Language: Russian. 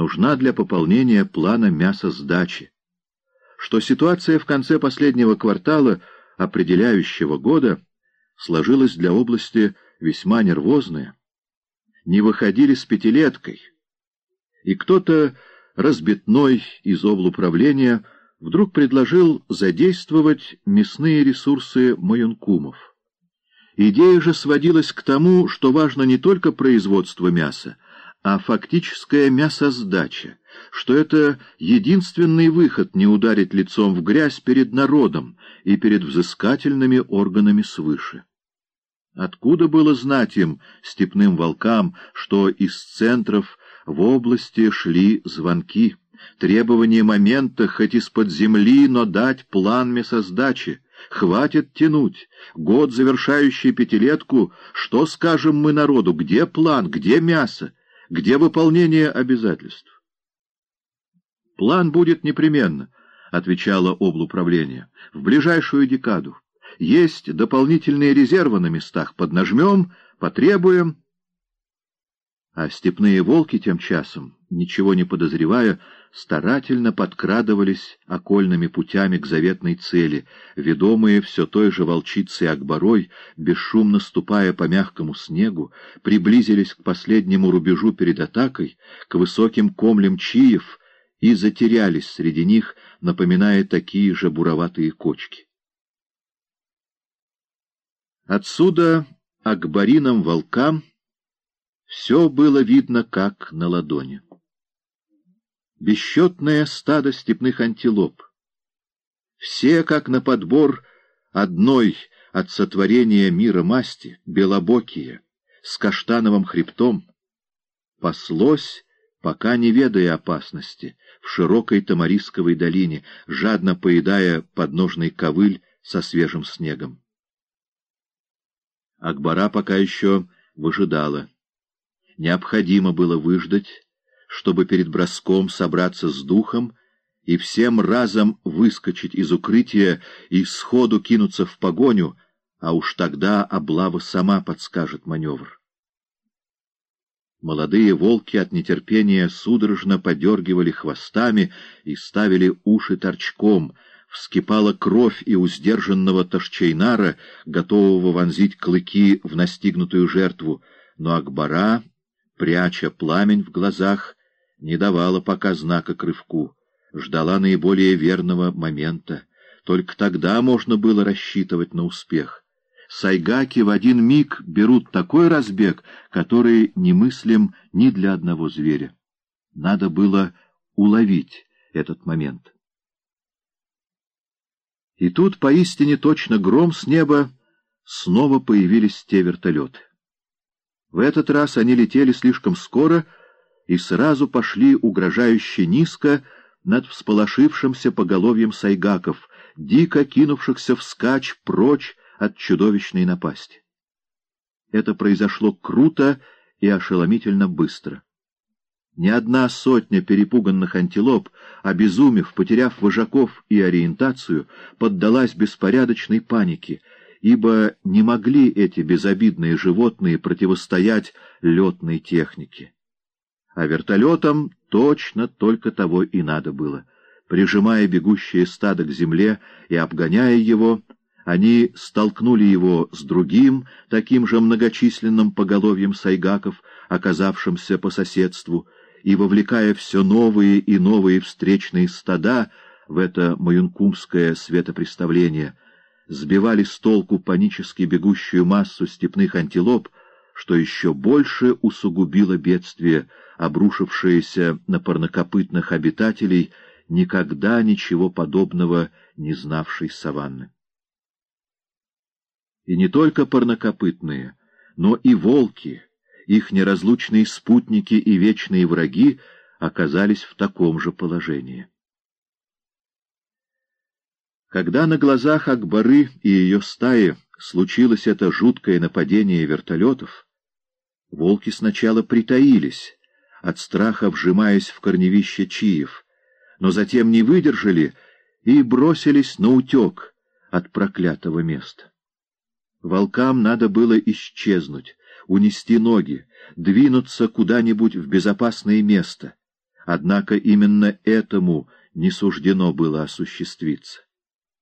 нужна для пополнения плана мясосдачи, что ситуация в конце последнего квартала определяющего года сложилась для области весьма нервозная. Не выходили с пятилеткой, и кто-то разбитной из облуправления вдруг предложил задействовать мясные ресурсы маюнкумов. Идея же сводилась к тому, что важно не только производство мяса, а фактическая мясосдача, что это единственный выход не ударить лицом в грязь перед народом и перед взыскательными органами свыше. Откуда было знать им, степным волкам, что из центров в области шли звонки, требование момента хоть из-под земли, но дать план мясосдачи, Хватит тянуть. Год, завершающий пятилетку, что скажем мы народу? Где план? Где мясо? Где выполнение обязательств? План будет непременно, — отвечало облуправление, — в ближайшую декаду. Есть дополнительные резервы на местах. Поднажмем, потребуем. А степные волки тем часом, ничего не подозревая, старательно подкрадывались окольными путями к заветной цели, ведомые все той же волчицей Акбарой, бесшумно ступая по мягкому снегу, приблизились к последнему рубежу перед атакой, к высоким комлям чиев и затерялись среди них, напоминая такие же буроватые кочки. Отсюда Акбариным волкам все было видно как на ладони. Бесчетное стадо степных антилоп. Все, как на подбор одной от сотворения мира масти, белобокие, с каштановым хребтом, паслось, пока не ведая опасности, в широкой Тамарисковой долине, жадно поедая подножный ковыль со свежим снегом. Акбара пока еще выжидала. Необходимо было выждать, чтобы перед броском собраться с духом и всем разом выскочить из укрытия и сходу кинуться в погоню, а уж тогда облава сама подскажет маневр. Молодые волки от нетерпения судорожно подергивали хвостами и ставили уши торчком, вскипала кровь и у сдержанного Ташчейнара, готового вонзить клыки в настигнутую жертву, но Акбара пряча пламень в глазах, не давала пока знака к рывку, ждала наиболее верного момента. Только тогда можно было рассчитывать на успех. Сайгаки в один миг берут такой разбег, который немыслим ни для одного зверя. Надо было уловить этот момент. И тут поистине точно гром с неба снова появились те вертолеты. В этот раз они летели слишком скоро и сразу пошли угрожающе низко над всполошившимся поголовьем сайгаков, дико кинувшихся вскачь прочь от чудовищной напасти. Это произошло круто и ошеломительно быстро. Ни одна сотня перепуганных антилоп, обезумев, потеряв вожаков и ориентацию, поддалась беспорядочной панике — ибо не могли эти безобидные животные противостоять летной технике. А вертолетам точно только того и надо было. Прижимая бегущее стадо к земле и обгоняя его, они столкнули его с другим, таким же многочисленным поголовьем сайгаков, оказавшимся по соседству, и, вовлекая все новые и новые встречные стада в это маюнкумское светопреставление — сбивали с толку панически бегущую массу степных антилоп, что еще больше усугубило бедствие, обрушившееся на парнокопытных обитателей, никогда ничего подобного не знавшей саванны. И не только парнокопытные, но и волки, их неразлучные спутники и вечные враги оказались в таком же положении. Когда на глазах Акбары и ее стаи случилось это жуткое нападение вертолетов, волки сначала притаились, от страха вжимаясь в корневище чиев, но затем не выдержали и бросились на утек от проклятого места. Волкам надо было исчезнуть, унести ноги, двинуться куда-нибудь в безопасное место — Однако именно этому не суждено было осуществиться.